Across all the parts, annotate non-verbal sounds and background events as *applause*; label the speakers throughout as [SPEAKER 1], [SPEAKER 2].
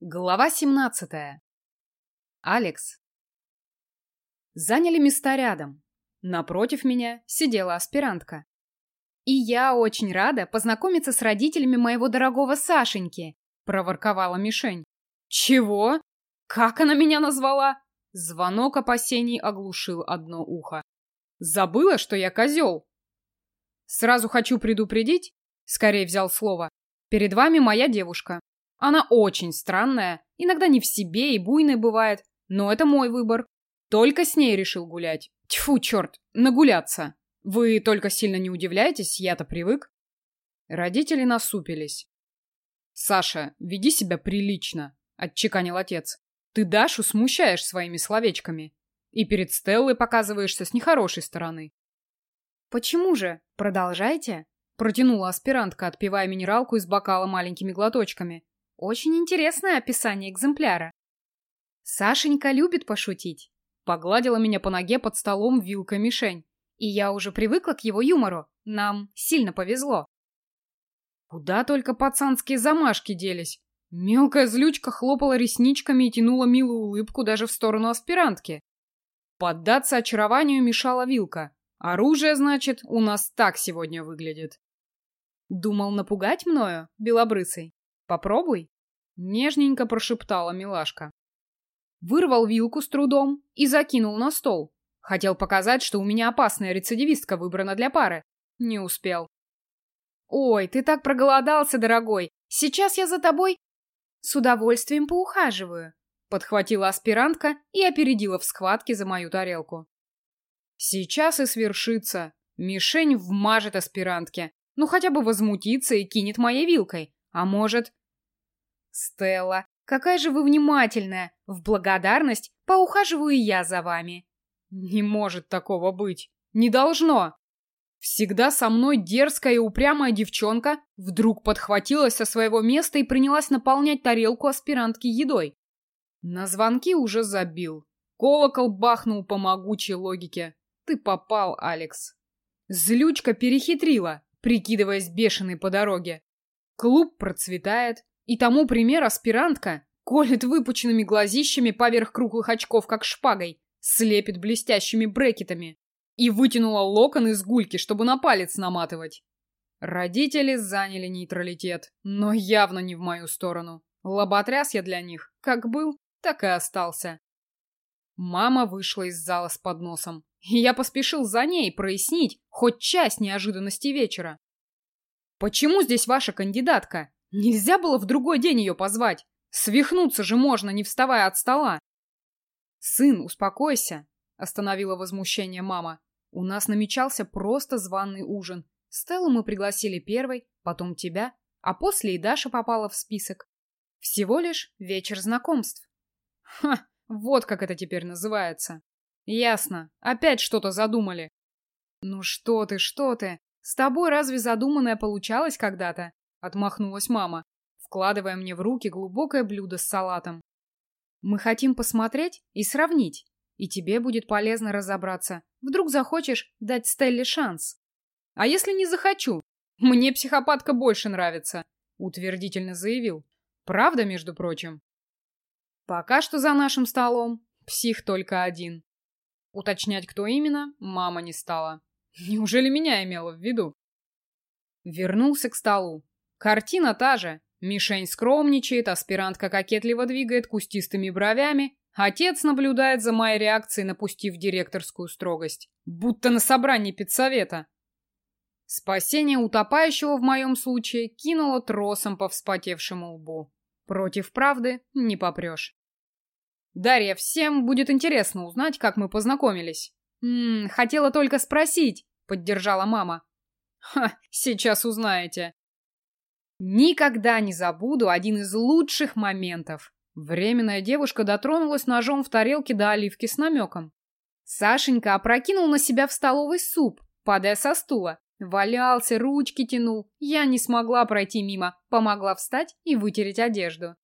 [SPEAKER 1] Глава 17. Алекс. Заняли места рядом. Напротив меня сидела аспирантка. «И я очень рада познакомиться с родителями моего дорогого Сашеньки», — проворковала мишень. «Чего? Как она меня назвала?» Звонок опасений оглушил одно ухо. «Забыла, что я козел?» «Сразу хочу предупредить», — скорее взял слово, «перед вами моя девушка, она очень странная, иногда не в себе и буйной бывает, но это мой выбор. Только с ней решил гулять. Тьфу, черт, нагуляться. Вы только сильно не удивляйтесь, я-то привык. Родители насупились. «Саша, веди себя прилично», — отчеканил отец. «Ты Дашу смущаешь своими словечками. И перед Стеллой показываешься с нехорошей стороны».
[SPEAKER 2] «Почему же? Продолжайте», — протянула аспирантка, отпивая минералку из бокала маленькими глоточками. Очень интересное описание экземпляра. Сашенька любит пошутить. Погладила меня по ноге под столом вилка мишень. И я уже привыкла к его юмору. Нам сильно повезло.
[SPEAKER 1] Куда только пацанские замашки делись. Мелкая злючка хлопала ресничками и тянула милую улыбку даже в сторону аспирантки. Поддаться очарованию мешала вилка. Оружие, значит, у нас так сегодня выглядит.
[SPEAKER 2] Думал напугать мною, белобрысый? Попробуй.
[SPEAKER 1] Нежненько прошептала милашка. Вырвал вилку с трудом и закинул на стол. Хотел показать, что у меня опасная рецидивистка выбрана для пары. Не успел.
[SPEAKER 2] «Ой, ты так проголодался, дорогой! Сейчас я за тобой...» «С удовольствием поухаживаю», — подхватила аспирантка и опередила в схватке за мою тарелку.
[SPEAKER 1] «Сейчас и свершится. Мишень вмажет аспирантке. Ну, хотя бы возмутится и кинет моей вилкой. А может...
[SPEAKER 2] Стелла, какая же вы внимательная. В благодарность поухаживаю я за вами.
[SPEAKER 1] Не может такого быть. Не должно. Всегда со мной дерзкая и упрямая девчонка вдруг подхватилась со своего места и принялась наполнять тарелку аспирантки едой. На звонки уже забил. Колокол бахнул по могучей логике. Ты попал, Алекс. Злючка перехитрила, прикидываясь бешеной по дороге. Клуб процветает, и тому пример аспирантка колет выпученными глазищами поверх круглых очков, как шпагой, слепит блестящими брекетами и вытянула локон из гульки, чтобы на палец наматывать. Родители заняли нейтралитет, но явно не в мою сторону. Лоботряс я для них, как был, так и остался. Мама вышла из зала с подносом, и я поспешил за ней прояснить хоть часть неожиданности вечера. Почему здесь ваша кандидатка? Нельзя было в другой день ее позвать. Свихнуться же можно, не вставая от стола. Сын, успокойся, остановила возмущение мама. У нас намечался просто званый ужин. Стеллу мы пригласили первой, потом тебя, а после и Даша попала в список. Всего лишь вечер знакомств. Ха, вот как это теперь называется. Ясно, опять что-то задумали. Ну что ты, что ты? «С тобой разве задуманное получалось когда-то?» — отмахнулась мама, вкладывая мне в руки глубокое блюдо с салатом. «Мы хотим посмотреть и сравнить, и тебе будет полезно разобраться. Вдруг захочешь дать Стелле шанс?» «А если не захочу? Мне психопатка больше нравится», — утвердительно заявил. «Правда, между прочим?» «Пока что за нашим столом псих только один». Уточнять, кто именно, мама не стала. Неужели меня имела в виду? Вернулся к столу. Картина та же. Мишень скромничает, аспирантка кокетливо двигает кустистыми бровями. Отец наблюдает за моей реакцией, напустив директорскую строгость. Будто на собрании педсовета. Спасение утопающего в моем случае кинуло тросом по вспотевшему лбу. Против правды не попрешь. Дарья, всем будет интересно узнать, как мы познакомились. «М -м, хотела только спросить», — поддержала мама. «Ха, сейчас узнаете». Никогда не забуду один из лучших моментов. Временная девушка дотронулась ножом в тарелке до оливки с намеком. Сашенька опрокинул на себя в столовый суп, падая со стула. Валялся, ручки тянул. Я не смогла пройти мимо, помогла встать и вытереть одежду.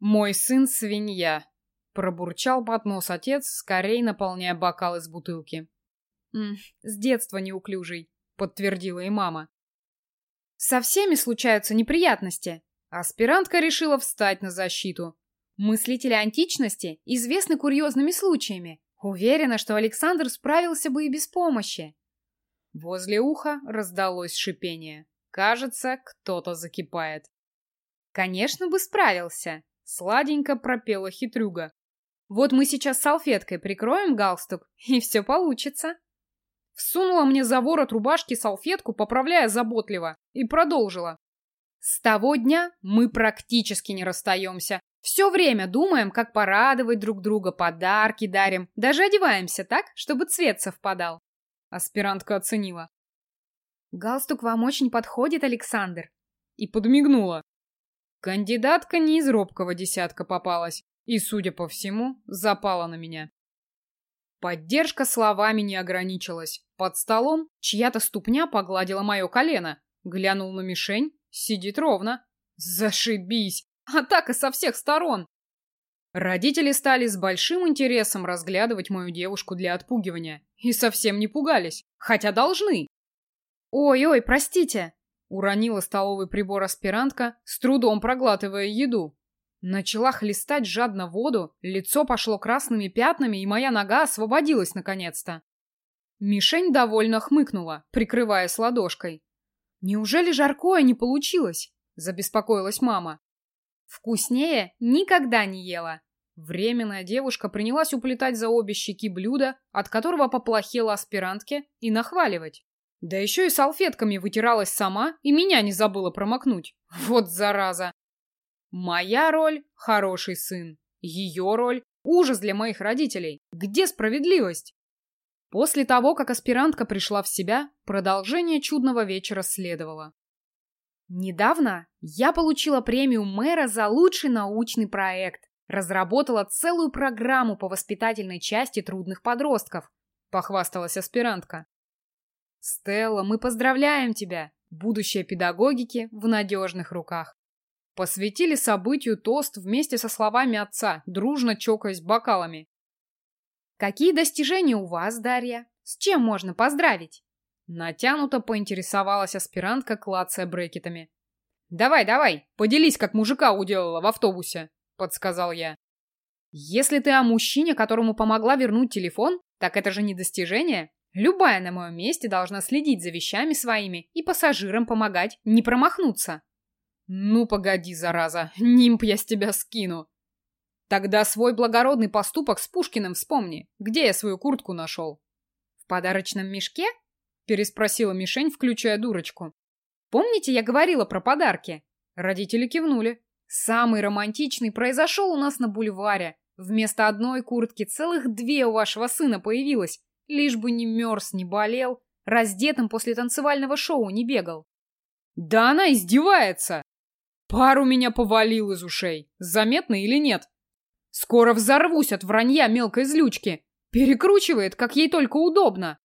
[SPEAKER 1] Мой сын свинья. Пробурчал под нос отец, скорее наполняя бокал из бутылки. «М с детства неуклюжий», — подтвердила и мама. «Со всеми случаются неприятности», Аспирантка решила встать на защиту.
[SPEAKER 2] Мыслители античности известны курьезными случаями. Уверена, что Александр справился бы и без помощи.
[SPEAKER 1] Возле уха раздалось шипение. Кажется, кто-то закипает.
[SPEAKER 2] Конечно бы справился, сладенько пропела хитрюга. Вот мы сейчас салфеткой прикроем галстук, и все получится.
[SPEAKER 1] Всунула мне за ворот рубашки салфетку, поправляя заботливо, и продолжила. С того дня мы практически не расстаемся. Все время думаем, как порадовать друг друга, подарки дарим. Даже одеваемся так, чтобы цвет совпадал. Аспирантка оценила.
[SPEAKER 2] Галстук вам очень подходит, Александр.
[SPEAKER 1] И подмигнула. Кандидатка не из робкого десятка попалась и, судя по всему, запала на меня. Поддержка словами не ограничилась. Под столом чья-то ступня погладила мое колено. Глянул на мишень, сидит ровно. Зашибись! Атака со всех сторон! Родители стали с большим интересом разглядывать мою девушку для отпугивания. И совсем не пугались. Хотя должны.
[SPEAKER 2] «Ой-ой, простите!»
[SPEAKER 1] Уронила столовый прибор аспирантка, с трудом проглатывая еду. Начала хлестать жадно воду, лицо пошло красными пятнами, и моя нога освободилась наконец-то. Мишень довольно хмыкнула, прикрываясь ладошкой. «Неужели жаркое не получилось?» – забеспокоилась мама.
[SPEAKER 2] «Вкуснее никогда не ела».
[SPEAKER 1] Временная девушка принялась уплетать за обе щеки блюда, от которого поплохело аспирантке, и нахваливать. Да еще и салфетками вытиралась сама и меня не забыла промокнуть. Вот зараза! Моя роль — хороший сын. Ее роль — ужас для моих родителей. Где справедливость? После того, как аспирантка пришла в себя, продолжение чудного вечера следовало.
[SPEAKER 2] Недавно я получила премию мэра за лучший научный проект. Разработала целую программу по воспитательной части трудных подростков. Похвасталась аспирантка.
[SPEAKER 1] Стелла, мы поздравляем тебя! Будущее педагогики в надежных руках. Посвятили событию тост вместе со словами отца, дружно чокаясь бокалами.
[SPEAKER 2] Какие достижения у вас, Дарья? С чем можно поздравить?
[SPEAKER 1] Натянуто поинтересовалась аспирантка, клацая брекетами. «Давай, давай, поделись, как мужика уделала в автобусе», — подсказал я. «Если ты о мужчине, которому помогла вернуть телефон, так это же не достижение. Любая на моем месте должна следить за вещами своими и пассажирам помогать не промахнуться. Ну, погоди, зараза, нимб я с тебя скину. Тогда свой благородный поступок с Пушкиным вспомни. Где я свою куртку нашел?
[SPEAKER 2] В подарочном мешке? Переспросила мишень, включая дурочку. Помните, я говорила про подарки?
[SPEAKER 1] Родители кивнули. Самый романтичный произошел у нас на бульваре. Вместо одной куртки целых две у вашего сына появилось. Лишь бы не мерз, не болел, раздетым после танцевального шоу не бегал. Да она издевается! Пару меня повалил из ушей. Заметно или нет? Скоро взорвусь от вранья мелкой злючки. Перекручивает, как ей только удобно.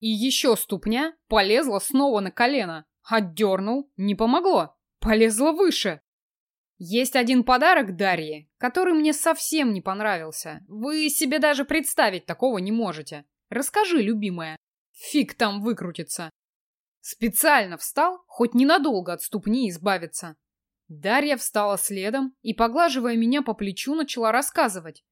[SPEAKER 1] И еще ступня полезла снова на колено. Отдернул, не помогло. Полезла выше. Есть один подарок Дарье, который мне совсем не понравился. Вы себе даже представить такого не можете. Расскажи, любимая. Фиг там выкрутится. Специально встал, хоть ненадолго от ступни избавиться. Дарья встала следом и, поглаживая меня по плечу, начала рассказывать.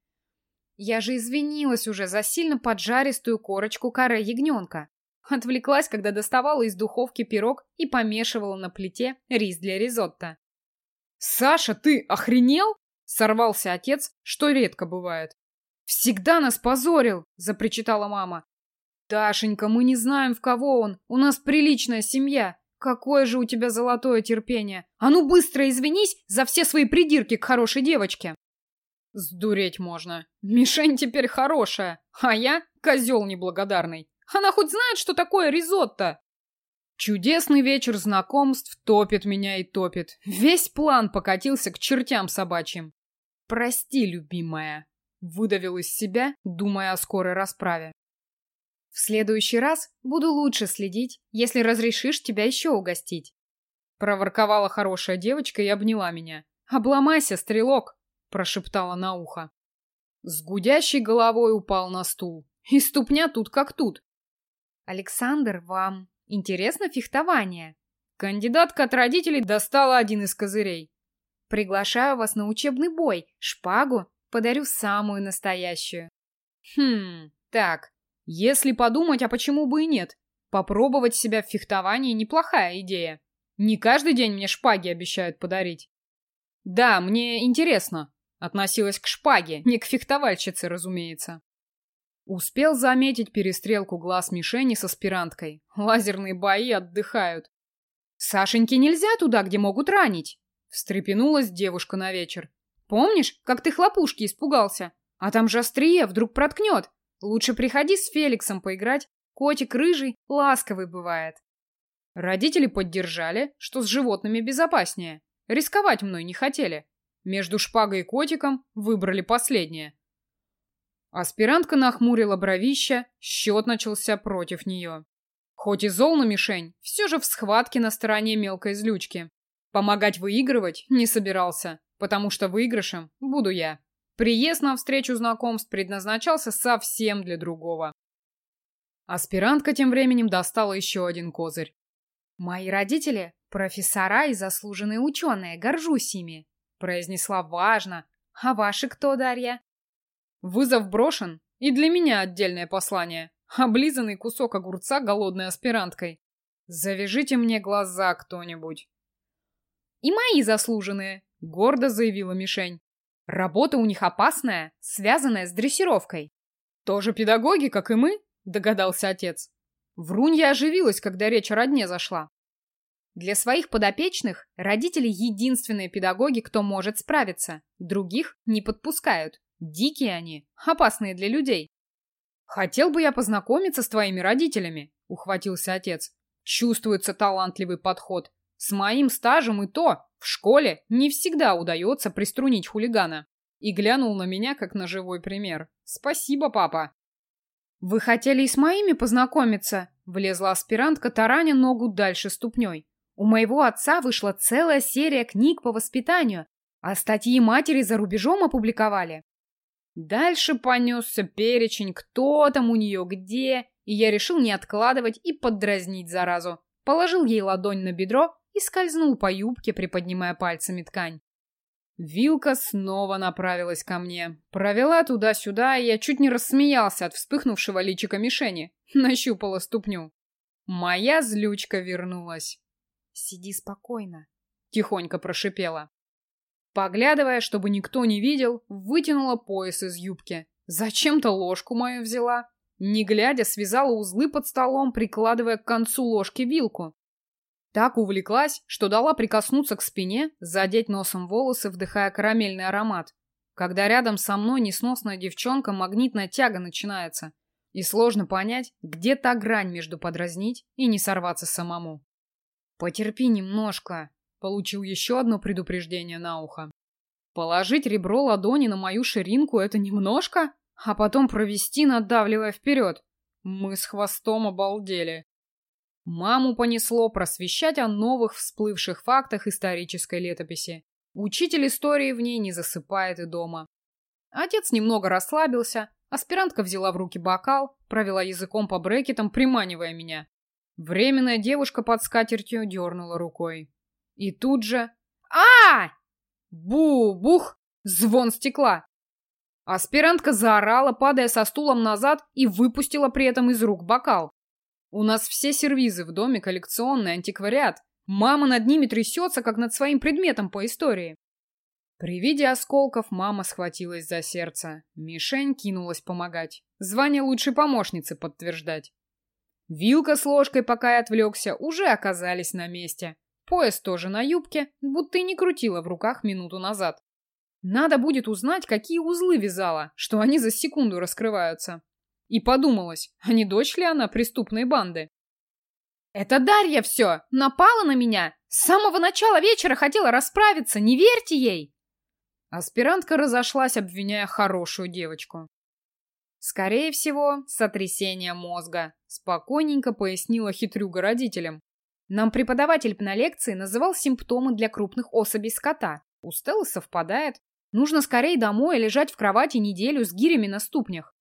[SPEAKER 2] Я же извинилась уже за сильно поджаристую корочку каре ягненка. Отвлеклась, когда доставала из духовки пирог и помешивала на плите рис для ризотто.
[SPEAKER 1] «Саша, ты охренел?» — сорвался отец, что редко бывает. «Всегда нас позорил!» — запричитала мама. «Дашенька, мы не знаем, в кого он. У нас приличная семья. Какое же у тебя золотое терпение! А ну быстро извинись за все свои придирки к хорошей девочке!» Сдуреть можно. Мишень теперь хорошая, а я — козел неблагодарный. Она хоть знает, что такое ризотто? Чудесный вечер знакомств топит меня и топит. Весь план покатился к чертям собачьим. Прости, любимая. Выдавил из себя, думая о скорой расправе.
[SPEAKER 2] В следующий раз буду лучше следить, если разрешишь тебя еще угостить.
[SPEAKER 1] Проворковала хорошая девочка и обняла меня. «Обломайся, стрелок!» – прошептала на ухо. С гудящей головой упал на стул. И ступня тут как тут.
[SPEAKER 2] «Александр, вам интересно фехтование?»
[SPEAKER 1] Кандидатка от родителей достала один из козырей.
[SPEAKER 2] Приглашаю вас на учебный бой. Шпагу подарю самую настоящую.
[SPEAKER 1] Хм, так, если подумать, а почему бы и нет? Попробовать себя в фехтовании неплохая идея. Не каждый день мне шпаги обещают подарить. Да, мне интересно. Относилась к шпаге, не к фехтовальщице, разумеется. Успел заметить перестрелку глаз мишени с аспиранткой. Лазерные бои отдыхают. «Сашеньке нельзя туда, где могут ранить!» Встрепенулась девушка на вечер. «Помнишь, как ты хлопушки испугался? А там же острие вдруг проткнет. Лучше приходи с Феликсом поиграть. Котик рыжий, ласковый бывает». Родители поддержали, что с животными безопаснее. Рисковать мной не хотели. Между шпагой и котиком выбрали последнее. Аспирантка нахмурила бровища, счет начался против нее. Хоть и зол на мишень, все же в схватке на стороне мелкой злючки. Помогать выигрывать не собирался, потому что выигрышем буду я. Приезд на встречу знакомств предназначался совсем для другого. Аспирантка тем временем достала еще один козырь.
[SPEAKER 2] «Мои родители — профессора и заслуженные ученые, горжусь ими», — произнесла важно. «А ваши кто, Дарья?»
[SPEAKER 1] Вызов брошен, и для меня отдельное послание. Облизанный кусок огурца голодной аспиранткой. Завяжите мне глаза кто-нибудь.
[SPEAKER 2] И мои заслуженные, гордо заявила мишень. Работа у них опасная, связанная с дрессировкой.
[SPEAKER 1] Тоже педагоги, как и мы, догадался отец. Врунья оживилась, когда речь о родне зашла.
[SPEAKER 2] Для своих подопечных родители единственные педагоги, кто может справиться. Других не подпускают. Дикие они, опасные для людей.
[SPEAKER 1] Хотел бы я познакомиться с твоими родителями, ухватился отец. Чувствуется талантливый подход. С моим стажем и то в школе не всегда удается приструнить хулигана. И глянул на меня, как на живой пример. Спасибо, папа.
[SPEAKER 2] Вы хотели и с моими познакомиться? Влезла аспирантка, тараня ногу дальше ступней. У моего отца вышла целая серия книг по воспитанию, а статьи матери за рубежом опубликовали. Дальше понесся перечень, кто там у нее где, и я решил не откладывать и поддразнить заразу. Положил ей ладонь на бедро и скользнул по юбке, приподнимая пальцами ткань.
[SPEAKER 1] Вилка снова направилась ко мне. Провела туда-сюда, и я чуть не рассмеялся от вспыхнувшего личика мишени. *laughs* Нащупала ступню. Моя злючка вернулась.
[SPEAKER 2] «Сиди спокойно», —
[SPEAKER 1] тихонько прошипела. Поглядывая, чтобы никто не видел, вытянула пояс из юбки. Зачем-то ложку мою взяла. Не глядя, связала узлы под столом, прикладывая к концу ложки вилку. Так увлеклась, что дала прикоснуться к спине, задеть носом волосы, вдыхая карамельный аромат. Когда рядом со мной несносная девчонка, магнитная тяга начинается. И сложно понять, где та грань между подразнить и не сорваться самому. «Потерпи немножко», Получил еще одно предупреждение на ухо. Положить ребро ладони на мою ширинку — это немножко, а потом провести, надавливая вперед. Мы с хвостом обалдели. Маму понесло просвещать о новых всплывших фактах исторической летописи. Учитель истории в ней не засыпает и дома. Отец немного расслабился, аспирантка взяла в руки бокал, провела языком по брекетам, приманивая меня. Временная девушка под скатертью дернула рукой. И тут же... а Бу-бух! Звон стекла. Аспирантка заорала, падая со стулом назад и выпустила при этом из рук бокал. У нас все сервизы в доме коллекционный антиквариат. Мама над ними трясется, как над своим предметом по истории. При виде осколков мама схватилась за сердце. Мишень кинулась помогать. Звание лучшей помощницы подтверждать. Вилка с ложкой, пока я отвлекся, уже оказались на месте. Пояс тоже на юбке, будто и не крутила в руках минуту назад. Надо будет узнать, какие узлы вязала, что они за секунду раскрываются. И подумалось, а не дочь ли она преступной банды? «Это Дарья все! Напала на меня! С самого начала вечера хотела расправиться, не верьте ей!» Аспирантка разошлась, обвиняя хорошую девочку. «Скорее всего, сотрясение мозга», — спокойненько пояснила хитрюга родителям. Нам преподаватель на лекции называл симптомы для крупных особей скота. У Стеллы совпадает. Нужно скорее домой лежать в кровати неделю с гирями на ступнях.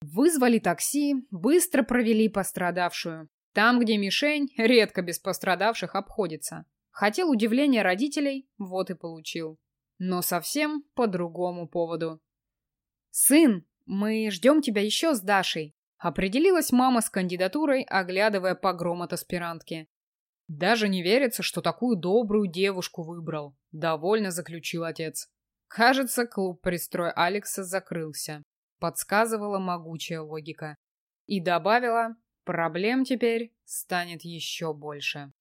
[SPEAKER 1] Вызвали такси, быстро провели пострадавшую. Там, где мишень, редко без пострадавших обходится. Хотел удивления родителей, вот и получил. Но совсем по другому поводу. «Сын, мы ждем тебя еще с Дашей», — определилась мама с кандидатурой, оглядывая погром от аспирантки. «Даже не верится, что такую добрую девушку выбрал», — довольно заключил отец. Кажется, клуб «Пристрой Алекса» закрылся, подсказывала могучая логика. И добавила, проблем теперь станет еще больше.